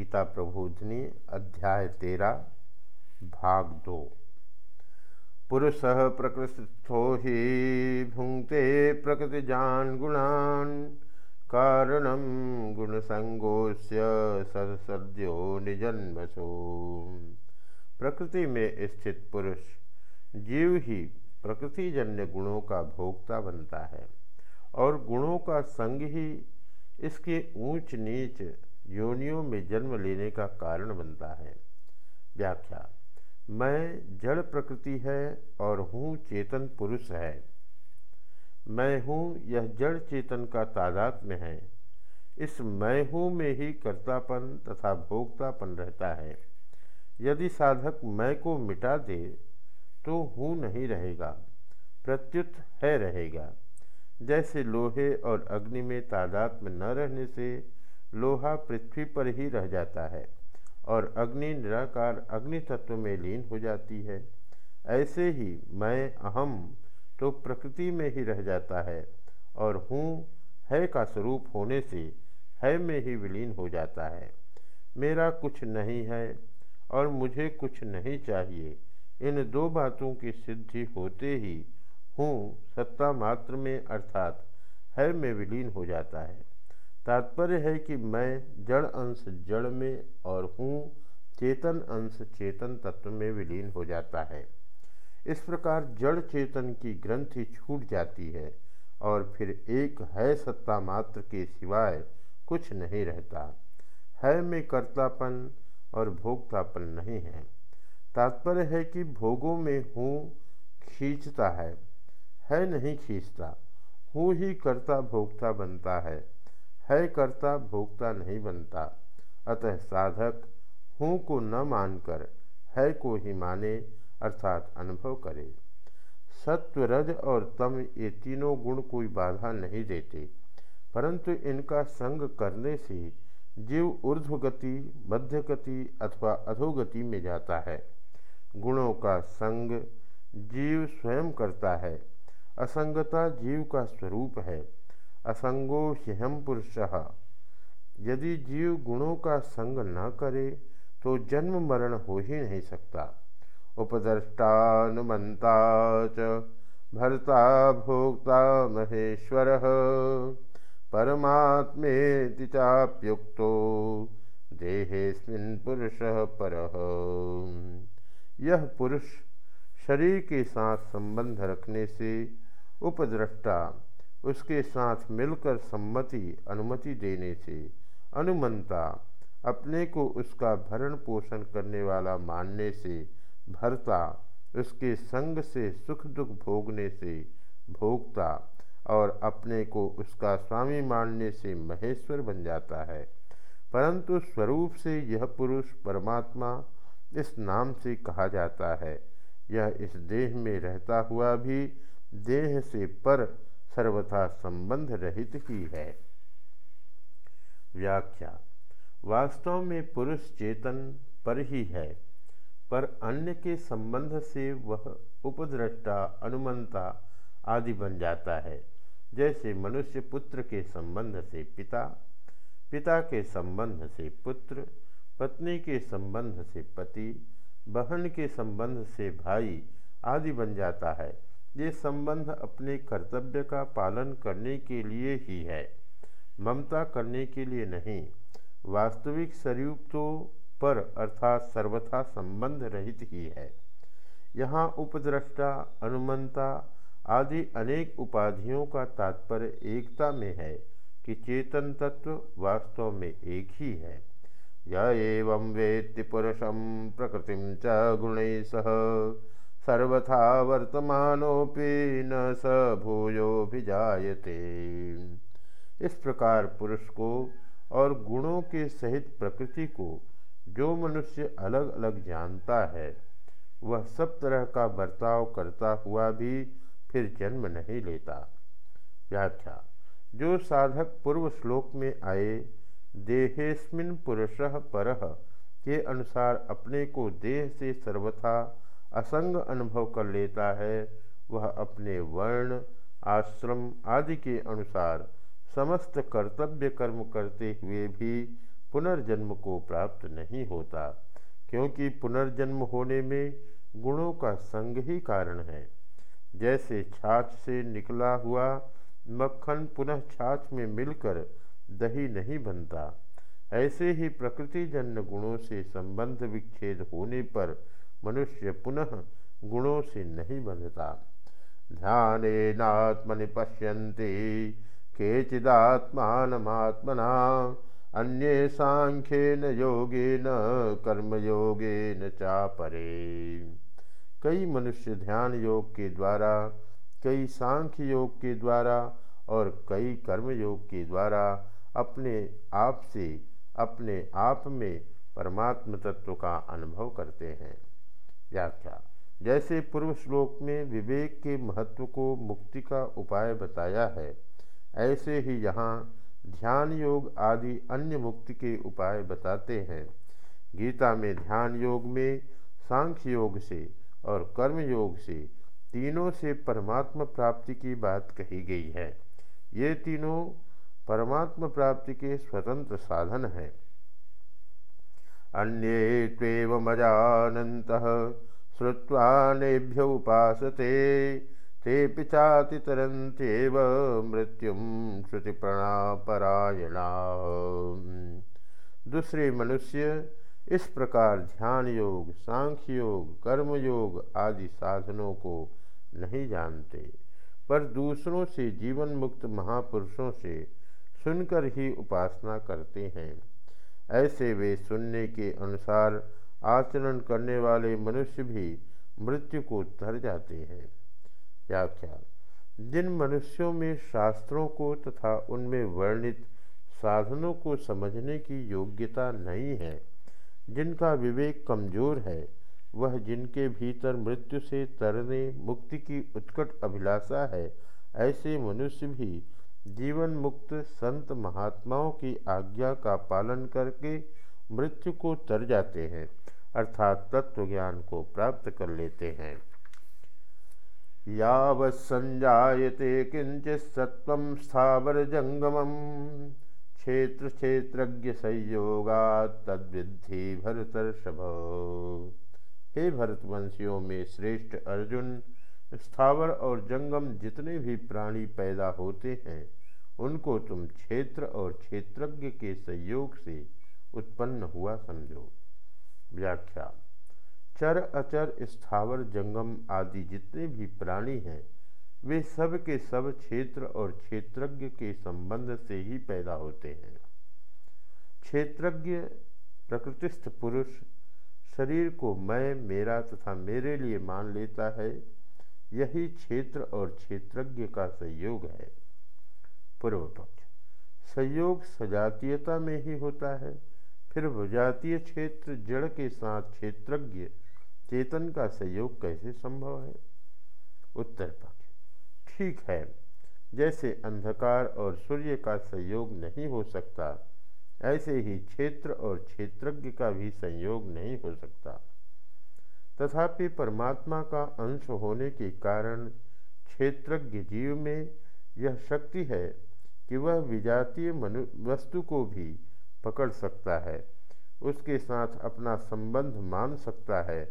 गीता प्रबोधनी, अध्याय तेरा, भाग दो। पुरुष प्रकृतिस्थो ही भुंगते प्रकृतिजान गुणान कारणम गुणसंगोस्य सदसद्यो निजन्मसो। प्रकृति में स्थित पुरुष जीव ही प्रकृतिजन्य गुणों का भोक्ता बनता है और गुणों का संग ही इसके ऊंच नीच योनियों में जन्म लेने का कारण बनता है। व्याख्या, मैं जड़ प्रकृति है और हूँ चेतन पुरुष है। मैं हूँ, यह जड़ चेतन का तादाद में है। इस मैं हूँ में ही कर्तापन तथा भोक्तापन रहता है। यदि साधक मैं को मिटा दे तो हूँ नहीं रहेगा, प्रत्युत है रहेगा। जैसे लोहे और अग्नि में तादाद में न रहने से लोहा पृथ्वी पर ही रह जाता है और अग्नि निराकार अग्नि तत्व में लीन हो जाती है। ऐसे ही मैं अहम तो प्रकृति में ही रह जाता है और हूँ है का स्वरूप होने से है में ही विलीन हो जाता है। मेरा कुछ नहीं है और मुझे कुछ नहीं चाहिए। इन दो बातों की सिद्धि होते ही हूँ सत्ता मात्र में अर्थात है में विलीन हो जाता है। तात्पर्य है कि मैं जड़ अंश जड़ में और हूँ, चेतन अंश चेतन तत्व में विलीन हो जाता है। इस प्रकार जड़ चेतन की ग्रंथि छूट जाती है और फिर एक है सत्ता मात्र के सिवाय कुछ नहीं रहता। है में कर्तापन और भोक्तापन नहीं है। तात्पर्य है कि भोगों में हूँ, खींचता है। है नहीं खींचता, हूँ ही कर्ता भोक्ता बनता है। है कर्ता भोक्ता नहीं बनता। अतः साधक हूँ को न मानकर है को ही माने, अर्थात अनुभव करे। सत्व रज और तम ये तीनों गुण कोई बाधा नहीं देते, परंतु इनका संग करने से जीव ऊर्ध्व गति मध्य गति अथवा अधोगति में जाता है। गुणों का संग जीव स्वयं करता है, असंगता जीव का स्वरूप है। असंगो ह्यम पुरुष। यदि जीव गुणों का संग न करे तो जन्म मरण हो ही नहीं सकता। उपद्रष्टानुमंता च भर्ता भोक्ता महेश्वर। परमात्मेति चाप्युक्तो देहेस्मिन् पुरुष पर। यह पुरुष शरीर के साथ संबंध रखने से उपद्रष्टा उसके साथ मिलकर सम्मति, अनुमति देने से अनुमंता अपने को उसका भरण पोषण करने वाला मानने से भरता, उसके संग से सुख दुख भोगने से भोगता और अपने को उसका स्वामी मानने से महेश्वर बन जाता है। परंतु स्वरूप से यह पुरुष परमात्मा इस नाम से कहा जाता है। यह इस देह में रहता हुआ भी देह से पर सर्वथा संबंध रहित ही है। व्याख्या, वास्तव में पुरुष चेतन पर ही है, पर अन्य के संबंध से वह उपद्रष्टा, अनुमंता आदि बन जाता है। जैसे मनुष्य पुत्र के संबंध से पिता पिता के संबंध से पुत्र, पत्नी के संबंध से पति, बहन के संबंध से भाई आदि बन जाता है। ये संबंध अपने कर्तव्य का पालन करने के लिए ही है, ममता करने के लिए नहीं। वास्तविक स्वरूप तो पर अर्थात सर्वथा संबंध रहित ही है। यहाँ उपद्रष्टा, अनुमंता आदि अनेक उपाधियों का तात्पर्य एकता में है कि चेतन तत्व वास्तव में एक ही है। य एवं वेत्ति पुरुषम प्रकृति च गुण सह। सर्वथा वर्तमानोपि न स भूयोभिजायते इस प्रकार पुरुष को और गुणों के सहित प्रकृति को जो मनुष्य अलग अलग जानता है, वह सब तरह का बर्ताव करता हुआ भी फिर जन्म नहीं लेता। व्याख्या, जो साधक पूर्व श्लोक में आए, देहेस्मिन पुरुष पर के अनुसार अपने को देह से सर्वथा असंग अनुभव कर लेता है, वह अपने वर्ण, आश्रम आदि के अनुसार समस्त कर्तव्य कर्म करते हुए भी पुनर्जन्म को प्राप्त नहीं होता, क्योंकि पुनर्जन्म होने में गुणों का संग ही कारण है। जैसे छाछ से निकला हुआ मक्खन पुनः छाछ में मिलकर दही नहीं बनता, ऐसे ही प्रकृति जन्य गुणों से संबंध विच्छेद होने पर मनुष्य पुनः गुणों से नहीं बंधता। ध्यान पश्यन्ति केचिदात्मात्मना अन्ये सांख्येन योगेन, कर्मयोगेन चापरे। कई मनुष्य ध्यान योग के द्वारा, कई सांख्य योग के द्वारा और कई कर्म योग के द्वारा अपने आप से, अपने आप में परमात्म तत्व का अनुभव करते हैं। व्याख्या। जैसे पूर्व श्लोक में विवेक के महत्व को मुक्ति का उपाय बताया है, ऐसे ही यहाँ ध्यान योग आदि अन्य मुक्ति के उपाय बताते हैं। गीता में ध्यान योग में, सांख्य योग से और कर्म योग से तीनों से परमात्म प्राप्ति की बात कही गई है। ये तीनों परमात्म प्राप्ति के स्वतंत्र साधन हैं। अन्ये त्वेवमजानंत श्रुवा नेभ्य उपासते। ते पिचाति तरंत्येव मृत्युम श्रुति प्रणापरायणा दूसरे मनुष्य, इस प्रकार ध्यान योग सांख्य योग कर्म योग आदि साधनों को नहीं जानते, पर दूसरों से जीवन मुक्त महापुरुषों से सुनकर ही उपासना करते हैं। ऐसे वे सुनने के अनुसार आचरण करने वाले मनुष्य भी मृत्यु को तर जाते हैं। व्याख्या जिन मनुष्यों में शास्त्रों को तथा उनमें वर्णित साधनों को समझने की योग्यता नहीं है, जिनका विवेक कमज़ोर है, वह जिनके भीतर मृत्यु से तरने मुक्ति की उत्कट अभिलाषा है, ऐसे मनुष्य भी जीवन मुक्त संत महात्माओं की आज्ञा का पालन करके मृत्यु को तर जाते हैं, अर्थात तत्व ज्ञान को प्राप्त कर लेते हैं। यावत् संजायते किंचित सत्व स्थावर जंगमम क्षेत्र क्षेत्रज्ञ संयोगा तद्विधि भरतर्षभ। हे भरतवंशियों में श्रेष्ठ अर्जुन स्थावर और जंगम जितने भी प्राणी पैदा होते हैं, उनको तुम क्षेत्र और क्षेत्रज्ञ के संयोग से उत्पन्न हुआ समझो। व्याख्या, चर, अचर, स्थावर, जंगम आदि जितने भी प्राणी हैं, वे सब के सब क्षेत्र और क्षेत्रज्ञ के संबंध से ही पैदा होते हैं। क्षेत्रज्ञ, प्रकृतिस्थ पुरुष, शरीर को मैं, मेरा तथा मेरे लिए मान लेता है यही क्षेत्र और क्षेत्रज्ञ का संयोग है। पूर्व पक्ष, संयोग सजातीयता में ही होता है। फिर विजातीय क्षेत्र, जड़ के साथ क्षेत्रज्ञ, चेतन का संयोग कैसे संभव है? उत्तर पक्ष, ठीक है, जैसे अंधकार और सूर्य का संयोग नहीं हो सकता, ऐसे ही क्षेत्र और क्षेत्रज्ञ का भी संयोग नहीं हो सकता। तथापि परमात्मा का अंश होने के कारण क्षेत्रज्ञ जीव में यह शक्ति है कि वह विजातीय मनु, वस्तु को भी पकड़ सकता है। उसके साथ अपना संबंध मान सकता है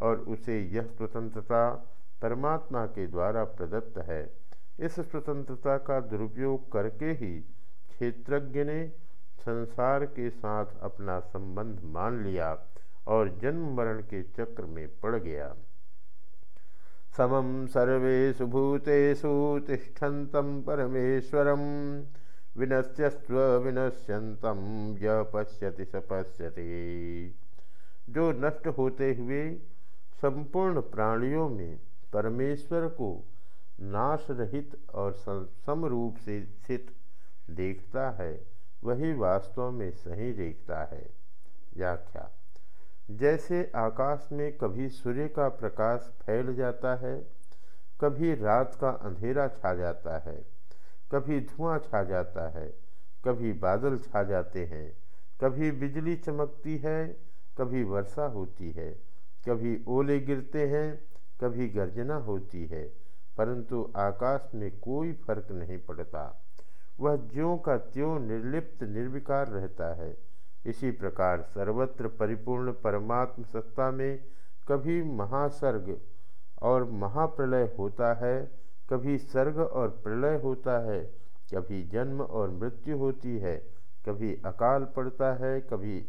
और उसे यह स्वतंत्रता परमात्मा के द्वारा प्रदत्त है। इस स्वतंत्रता का दुरुपयोग करके ही क्षेत्रज्ञ ने संसार के साथ अपना संबंध मान लिया। और जन्म मरण के चक्र में पड़ गया। समम सर्वेशु भूतेषु तिष्ठन्तं परमेश्वरम विनश्यस्व विनश्यंतम य पश्यति स पश्यति जो नष्ट होते हुए संपूर्ण प्राणियों में परमेश्वर को नाश रहित और समरूप से स्थित देखता है, वही वास्तव में सही देखता है। व्याख्या। जैसे आकाश में कभी सूर्य का प्रकाश फैल जाता है, कभी रात का अंधेरा छा जाता है, कभी धुआँ छा जाता है, कभी बादल छा जाते हैं, कभी बिजली चमकती है, कभी वर्षा होती है, कभी ओले गिरते हैं, कभी गर्जना होती है, परंतु आकाश में कोई फ़र्क नहीं पड़ता। वह ज्यों का त्यों निर्लिप्त निर्विकार रहता है। इसी प्रकार सर्वत्र परिपूर्ण परमात्म सत्ता में कभी महासर्ग और महाप्रलय होता है, कभी सर्ग और प्रलय होता है, कभी जन्म और मृत्यु होती है, कभी अकाल पड़ता है, कभी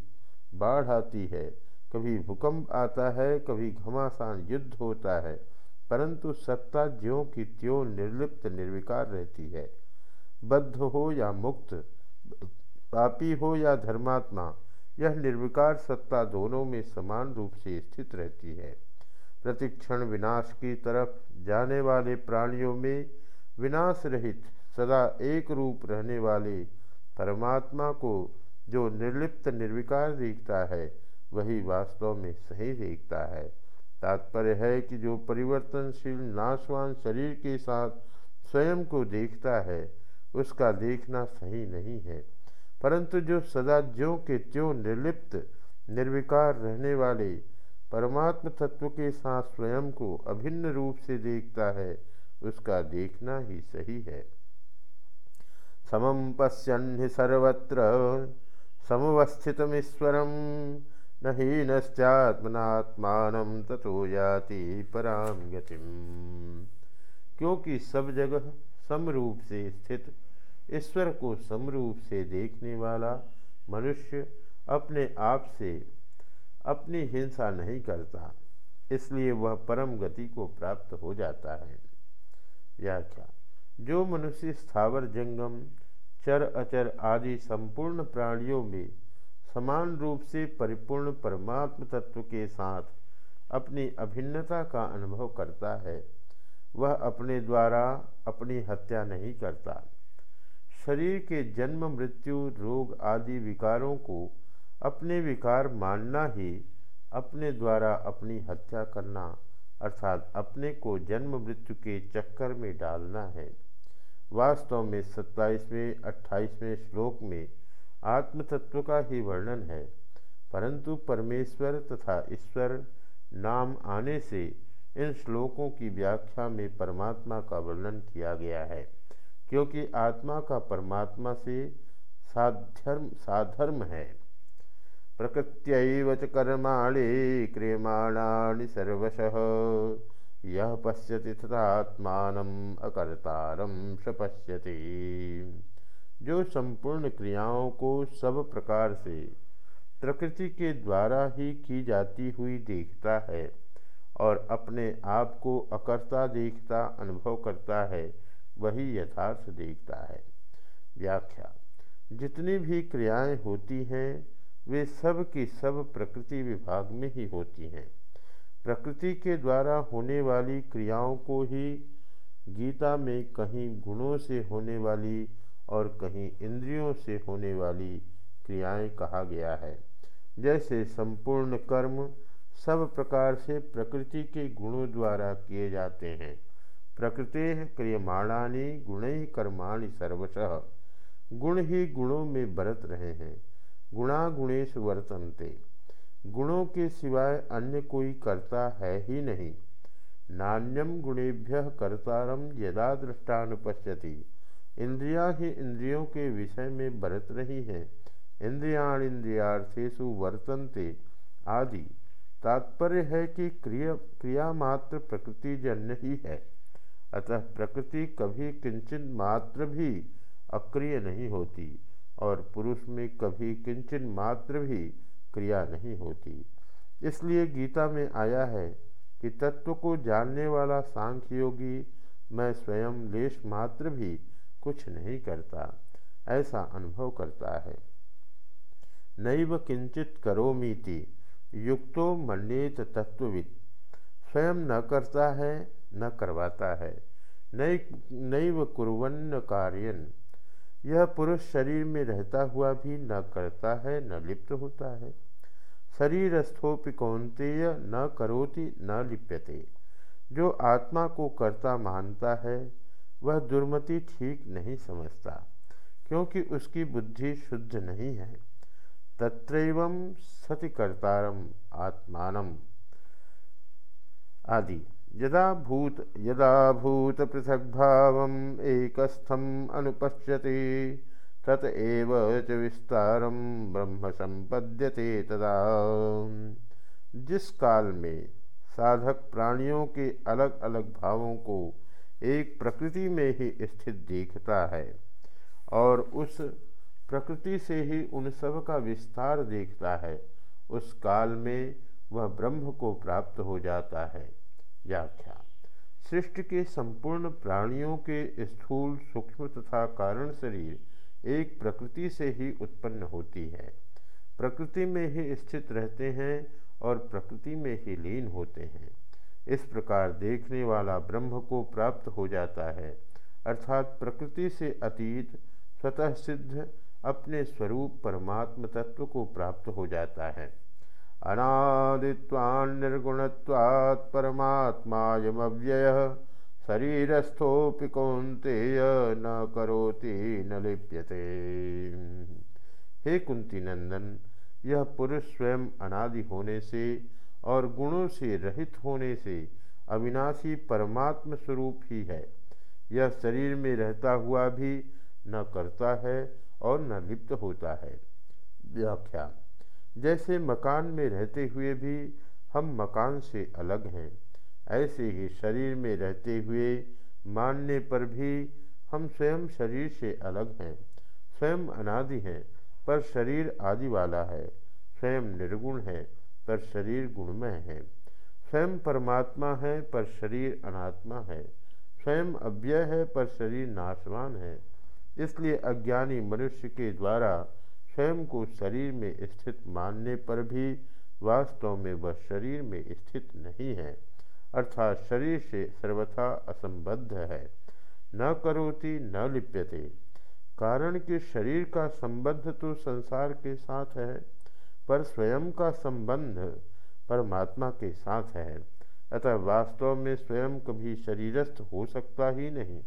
बाढ़ आती है, कभी भूकंप आता है, कभी घमासान युद्ध होता है, परंतु सत्ता ज्यों की त्यों निर्लिप्त निर्विकार रहती है। बद्ध हो या मुक्त पापी हो या धर्मात्मा, यह निर्विकार सत्ता दोनों में समान रूप से स्थित रहती है। प्रतिक्षण विनाश की तरफ़ जाने वाले प्राणियों में विनाश रहित सदा एक रूप रहने वाले परमात्मा को जो निर्लिप्त निर्विकार देखता है, वही वास्तव में सही देखता है। तात्पर्य है कि जो परिवर्तनशील, नाशवान शरीर के साथ स्वयं को देखता है, उसका देखना सही नहीं है। परंतु जो सदा ज्यों के त्यों निर्लिप्त, निर्विकार रहने वाले परमात्म तत्व के साथ स्वयं को अभिन्न रूप से देखता है, उसका देखना ही सही है। समम पश्यन् सर्वत्र समवस्थितमीश्वरम न हीनस्त्यात्मनात्मान तथो याति पराम गतिम। क्योंकि सब जगह समरूप से स्थित ईश्वर को समरूप से देखने वाला मनुष्य अपने आप से अपनी हिंसा नहीं करता, इसलिए वह परम गति को प्राप्त हो जाता है। व्याख्या, जो मनुष्य स्थावर, जंगम, चर, अचर आदि संपूर्ण प्राणियों में समान रूप से परिपूर्ण परमात्म तत्व के साथ अपनी अभिन्नता का अनुभव करता है, वह अपने द्वारा अपनी हत्या नहीं करता। शरीर के जन्म, मृत्यु, रोग आदि विकारों को अपने विकार मानना ही अपने द्वारा अपनी हत्या करना अर्थात अपने को जन्म, मृत्यु के चक्कर में डालना है। वास्तव में सत्ताईसवें, अट्ठाईसवें श्लोक में आत्मतत्व का ही वर्णन है। परंतु परमेश्वर तथा ईश्वर नाम आने से इन श्लोकों की व्याख्या में परमात्मा का वर्णन किया गया है। क्योंकि आत्मा का परमात्मा से साधर्म साधर्म है। प्रकृत्यैव च कर्माणि, क्रियमाणानि सर्वशः। यह पश्यति तथात्मानम अकर्तारम स पश्यति। जो संपूर्ण क्रियाओं को सब प्रकार से प्रकृति के द्वारा ही की जाती हुई देखता है और अपने आप को अकर्ता देखता, अनुभव करता है वही यथार्थ देखता है। व्याख्या, जितनी भी क्रियाएँ होती हैं, वे सब की सब प्रकृति विभाग में ही होती हैं। प्रकृति के द्वारा होने वाली क्रियाओं को ही गीता में कहीं गुणों से होने वाली और कहीं इंद्रियों से होने वाली क्रियाएँ कहा गया है। जैसे संपूर्ण कर्म सब प्रकार से प्रकृति के गुणों द्वारा किए जाते हैं। प्रकृति क्रियमाणानी, गुण ही कर्माणि सर्वशः। गुण ही गुणों में बरत रहे हैं। गुणा गुणेश वर्तनते। गुणों के सिवाय अन्य कोई करता है ही नहीं। नान्यम गुणेभ्य कर्तारम यदा दृष्टानुपश्यति इंद्रिया ही इंद्रियों के विषय में बरत रही हैं। इंद्रियाण इंद्रियार्थेशु वर्तनते आदि। तात्पर्य है कि क्रिया क्रिया मात्र प्रकृति जन्य ही है। अतः प्रकृति कभी किंचन मात्र भी अक्रिय नहीं होती और पुरुष में कभी किंचन मात्र भी क्रिया नहीं होती। इसलिए गीता में आया है कि तत्व को जानने वाला सांख्य योगी मैं स्वयं लेश मात्र भी कुछ नहीं करता, ऐसा अनुभव करता है। नैव किंचित करोमीति, युक्तो मन्येत तत्वविद स्वयं न करता है न करवाता है। नई, नैव कुरन्न कार्यन। यह पुरुष शरीर में रहता हुआ भी न करता है, न लिप्त होता है। शरीर स्थोपि कौनतेय न करोति, न लिप्यते। जो आत्मा को कर्ता मानता है, वह दुर्मति ठीक नहीं समझता, क्योंकि उसकी बुद्धि शुद्ध नहीं है। तत्रैव सति कर्तारम आत्मानम आदि। यदा भूत यदा भूत पृथक भाव एकस्थम अनुपश्यति, तत एव च विस्तारम ब्रह्म संपद्यते तदा। जिस काल में साधक प्राणियों के अलग अलग भावों को एक प्रकृति में ही स्थित देखता है और उस प्रकृति से ही उन सब का विस्तार देखता है, उस काल में वह ब्रह्म को प्राप्त हो जाता है। व्याख्या। सृष्टि के संपूर्ण प्राणियों के स्थूल सूक्ष्म तथा कारण शरीर एक प्रकृति से ही उत्पन्न होती है। प्रकृति में ही स्थित रहते हैं और प्रकृति में ही लीन होते हैं। इस प्रकार देखने वाला ब्रह्म को प्राप्त हो जाता है। अर्थात प्रकृति से अतीत, स्वतः सिद्ध, अपने स्वरूप परमात्म तत्व को प्राप्त हो जाता है। अनादित्वान्निर्गुणत्वात् परमात्मायमव्यय। शरीरस्थोपि कौन्तेय न करोति, न लिप्यते। हे कुंती नंदन, यह पुरुष स्वयं अनादि होने से और गुणों से रहित होने से अविनाशी परमात्म स्वरूप ही है। यह शरीर में रहता हुआ भी न करता है और न लिप्त होता है। व्याख्या। जैसे मकान में रहते हुए भी हम मकान से अलग हैं, ऐसे ही शरीर में रहते हुए मानने पर भी हम स्वयं शरीर से अलग हैं। स्वयं अनादि हैं, पर शरीर आदि वाला है। स्वयं निर्गुण है, पर शरीर गुणमय है। स्वयं परमात्मा है, पर शरीर अनात्मा है। स्वयं अव्यय है, पर शरीर नाशवान है। इसलिए अज्ञानी मनुष्य के द्वारा स्वयं को शरीर में स्थित मानने पर भी वास्तव में वह शरीर में स्थित नहीं है, अर्थात शरीर से सर्वथा असंबद्ध है। न करोति, न लिप्यते। कारण कि शरीर का संबंध तो संसार के साथ है, पर स्वयं का संबंध परमात्मा के साथ है। अतः वास्तव में स्वयं कभी शरीरस्थ हो सकता ही नहीं,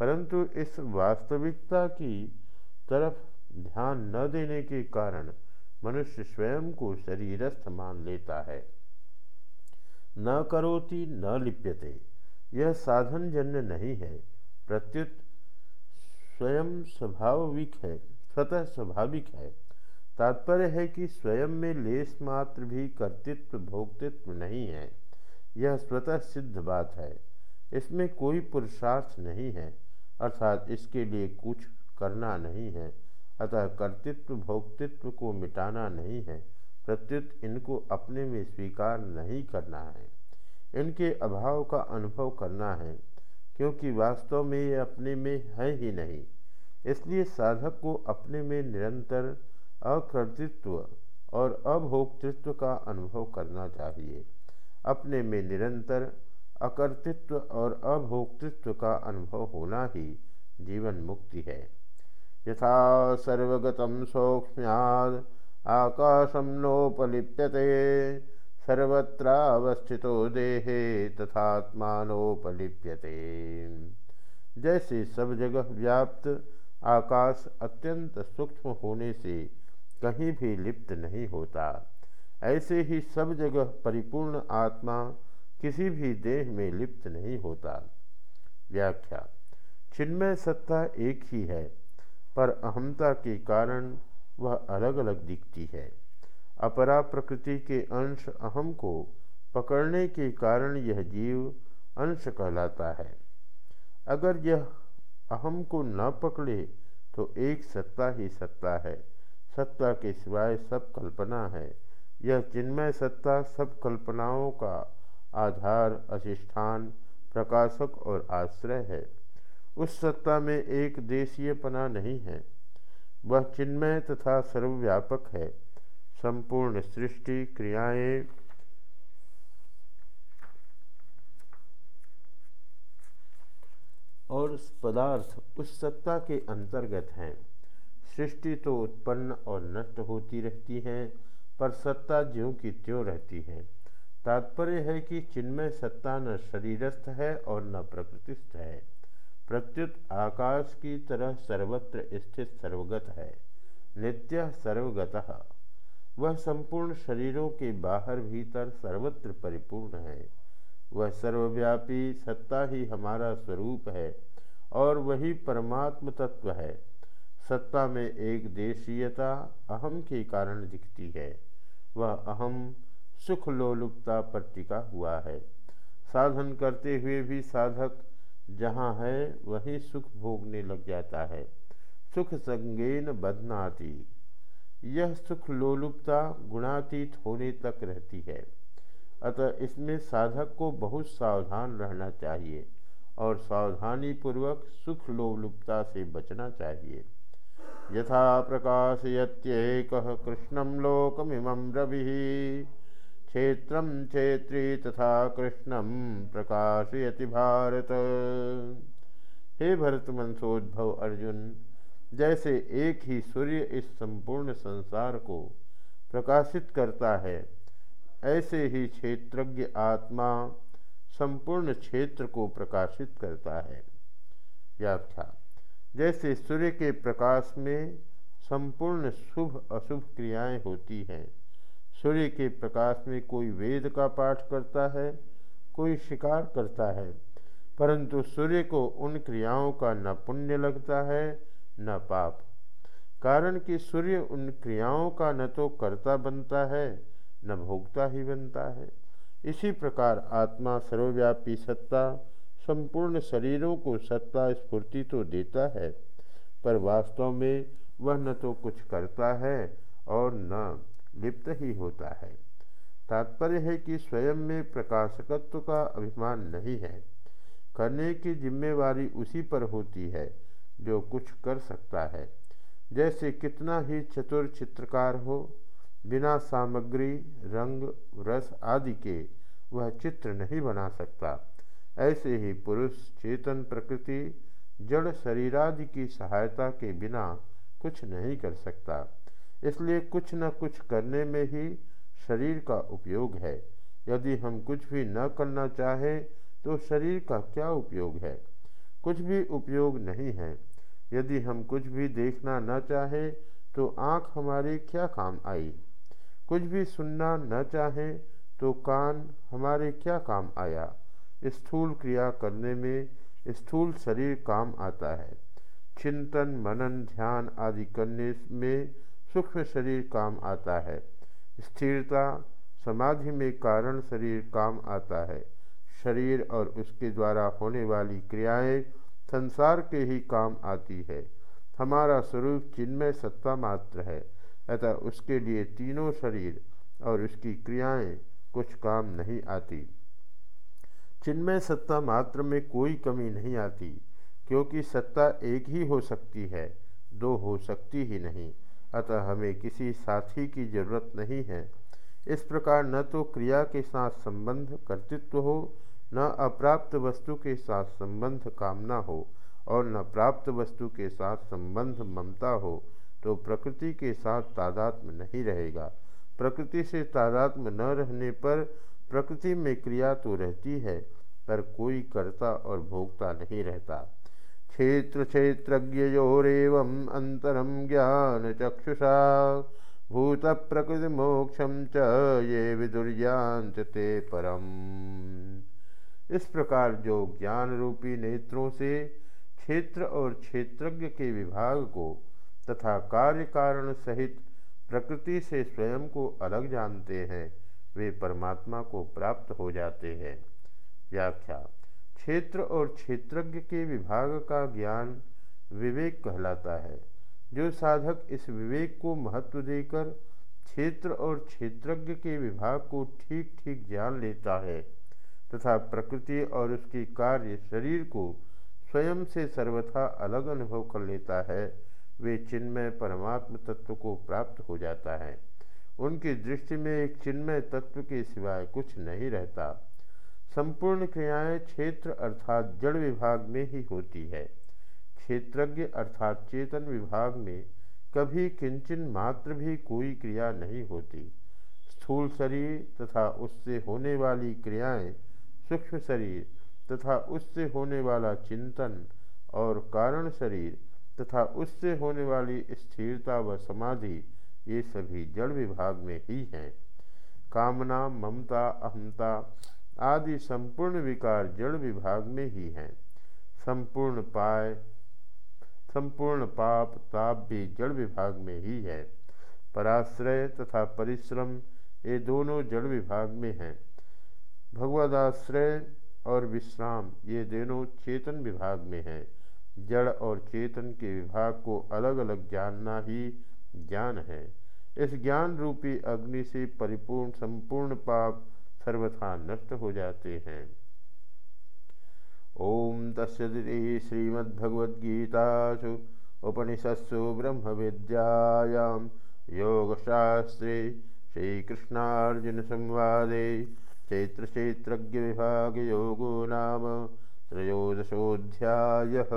परंतु इस वास्तविकता की तरफ़ ध्यान न देने के कारण मनुष्य स्वयं को शरीरस्थ मान लेता है। न करोति, न लिप्यते। यह साधन जन्य नहीं है। प्रत्युत स्वयं स्वाभाविक है, स्वतः स्वाभाविक है। तात्पर्य है कि स्वयं में लेस मात्र भी कर्तृत्व, भोक्तृत्व नहीं है। यह स्वतः सिद्ध बात है। इसमें कोई पुरुषार्थ नहीं है, अर्थात इसके लिए कुछ करना नहीं है। अतः कर्तृत्व, भोक्तृत्व को मिटाना नहीं है। प्रत्युत इनको अपने में स्वीकार नहीं करना है। इनके अभाव का अनुभव करना है, क्योंकि वास्तव में ये अपने में है ही नहीं। इसलिए साधक को अपने में निरंतर अकर्तृत्व और अभोक्तृत्व का अनुभव करना चाहिए। अपने में निरंतर अकर्तृत्व और अभोक्तृत्व का अनुभव होना ही जीवन मुक्ति है। यथा सौक्ष्म्याद आकाशम नोपलिप्यते सर्वत्रावस्थितो देहे तथात्मानोपलिप्यते जैसे सब जगह व्याप्त आकाश अत्यंत सूक्ष्म होने से कहीं भी लिप्त नहीं होता, ऐसे ही सब जगह परिपूर्ण आत्मा किसी भी देह में लिप्त नहीं होता। व्याख्या चिन्मय सत्ता एक ही है पर अहमता के कारण वह अलग अलग दिखती है। अपरा प्रकृति के अंश अहम को पकड़ने के कारण यह जीव अंश कहलाता है। अगर यह अहम को न पकड़े तो एक सत्ता ही सत्ता है। सत्ता के सिवाय सब कल्पना है। यह चिन्मय सत्ता सब कल्पनाओं का आधार, अधिष्ठान, प्रकाशक और आश्रय है। उस सत्ता में एक देशीयपना नहीं है। वह चिन्मय तथा सर्वव्यापक है। संपूर्ण सृष्टि, क्रियाएँ और पदार्थ उस सत्ता के अंतर्गत हैं। सृष्टि तो उत्पन्न और नष्ट होती रहती है, पर सत्ता ज्यों की त्यों रहती है। तात्पर्य है कि चिन्मय सत्ता न शरीरस्थ है और न प्रकृतिस्थ है। प्रत्युत आकाश की तरह सर्वत्र स्थित सर्वगत है, नित्य सर्वगत। वह संपूर्ण शरीरों के बाहर भीतर सर्वत्र परिपूर्ण है। वह सर्वव्यापी सत्ता ही हमारा स्वरूप है और वही परमात्म तत्व है। सत्ता में एक देशीयता अहम के कारण दिखती है। वह अहम सुख लोलुपता पर हुआ है। साधन करते हुए भी साधक जहाँ है, वहीं सुख भोगने लग जाता है। सुख संगेन बदनाती। यह सुख लोलुपता गुणातीत होने तक रहती है। अतः इसमें साधक को बहुत सावधान रहना चाहिए और सावधानी पूर्वक सुख लोलुपता से बचना चाहिए। यथा प्रकाशयत्येक कृष्णम लोकमिमं रवि। क्षेत्र क्षेत्री तथा कृष्ण प्रकाशयति भारत। हे भरत मंसोद्भव अर्जुन, जैसे एक ही सूर्य इस संपूर्ण संसार को प्रकाशित करता है, ऐसे ही क्षेत्रज्ञ आत्मा संपूर्ण क्षेत्र को प्रकाशित करता है। व्याख्या, जैसे सूर्य के प्रकाश में संपूर्ण शुभ अशुभ क्रियाएँ होती हैं सूर्य के प्रकाश में कोई वेद का पाठ करता है, कोई शिकार करता है, परंतु सूर्य को उन क्रियाओं का न पुण्य लगता है, न पाप। कारण कि सूर्य उन क्रियाओं का न तो कर्ता बनता है, न भोगता ही बनता है। इसी प्रकार आत्मा सर्वव्यापी सत्ता, संपूर्ण शरीरों को सत्ता स्फूर्ति तो देता है, पर वास्तव में वह न तो कुछ करता है और न लिप्त ही होता है। तात्पर्य है कि स्वयं में प्रकाशकत्व का अभिमान नहीं है। करने की जिम्मेवारी उसी पर होती है जो कुछ कर सकता है। जैसे कितना ही चतुर चित्रकार हो, बिना सामग्री, रंग, रस आदि के वह चित्र नहीं बना सकता। ऐसे ही पुरुष, चेतन प्रकृति, जड़ शरीरादि की सहायता के बिना कुछ नहीं कर सकता। इसलिए कुछ न कुछ करने में ही शरीर का उपयोग है। यदि हम कुछ भी न करना चाहें तो शरीर का क्या उपयोग है? कुछ भी उपयोग नहीं है। यदि हम कुछ भी देखना न चाहें तो आँख हमारी क्या काम आई? कुछ भी सुनना न चाहें तो कान हमारे क्या काम आया? स्थूल क्रिया करने में स्थूल शरीर काम आता है। चिंतन, मनन, ध्यान आदि करने में सूक्ष्म शरीर काम आता है। स्थिरता समाधि में कारण शरीर काम आता है। शरीर और उसके द्वारा होने वाली क्रियाएँ संसार के ही काम आती है। हमारा स्वरूप चिन्मय सत्ता मात्र है, अतः उसके लिए तीनों शरीर और उसकी क्रियाएँ कुछ काम नहीं आती। चिन्मय सत्ता मात्र में कोई कमी नहीं आती, क्योंकि सत्ता एक ही हो सकती है, दो हो सकती ही नहीं। अतः हमें किसी साथी की ज़रूरत नहीं है। इस प्रकार न तो क्रिया के साथ संबंध, कर्तृत्व हो, न अप्राप्त वस्तु के साथ संबंध, कामना हो, और न प्राप्त वस्तु के साथ संबंध, ममता हो तो प्रकृति के साथ तादात्म नहीं रहेगा। प्रकृति से तादात्म न रहने पर प्रकृति में क्रिया तो रहती है, पर कोई कर्ता और भोक्ता नहीं रहता। क्षेत्र क्षेत्रज्ञोरव अंतरम ज्ञान चक्षुषा भूत प्रकृति मोक्षम च ये विदुर्यांत ते परम। इस प्रकार जो ज्ञान रूपी नेत्रों से क्षेत्र और क्षेत्रज्ञ के विभाग को तथा कार्य कारण सहित प्रकृति से स्वयं को अलग जानते हैं, वे परमात्मा को प्राप्त हो जाते हैं। व्याख्या। क्षेत्र और क्षेत्रज्ञ के विभाग का ज्ञान विवेक कहलाता है। जो साधक इस विवेक को महत्व देकर क्षेत्र और क्षेत्रज्ञ के विभाग को ठीक ठीक जान लेता है तथा प्रकृति और उसकी कार्य शरीर को स्वयं से सर्वथा अलग अनुभव कर लेता है, वे चिन्मय परमात्म तत्व को प्राप्त हो जाता है। उनकी दृष्टि में एक चिन्मय तत्व के सिवाय कुछ नहीं रहता। संपूर्ण क्रियाएँ क्षेत्र अर्थात जड़ विभाग में ही होती है। क्षेत्रज्ञ अर्थात चेतन विभाग में कभी किंचन मात्र भी कोई क्रिया नहीं होती। स्थूल शरीर तथा उससे होने वाली क्रियाएँ, सूक्ष्म शरीर तथा उससे होने वाला चिंतन और कारण शरीर तथा उससे होने वाली स्थिरता व समाधि, ये सभी जड़ विभाग में ही हैं। कामना, ममता अहमता आदि संपूर्ण विकार जड़ विभाग में ही हैं। संपूर्ण पाय, संपूर्ण पाप, ताप भी जड़ विभाग में ही है। पराश्रय तथा परिश्रम ये दोनों जड़ विभाग में हैं। भगवदाश्रय और विश्राम ये दोनों चेतन विभाग में हैं। जड़ और चेतन के विभाग को अलग अलग जानना ही ज्ञान है। इस ज्ञान रूपी अग्नि से परिपूर्ण संपूर्ण पाप सर्वथा नष्ट हो जाते हैं। ओम तस्दी श्रीमद्भगवद्गीतासु उपनिषत्सु ब्रह्म विद्यायां योगशास्त्रे विभाग योगो नाम त्रयोदशोऽध्यायः।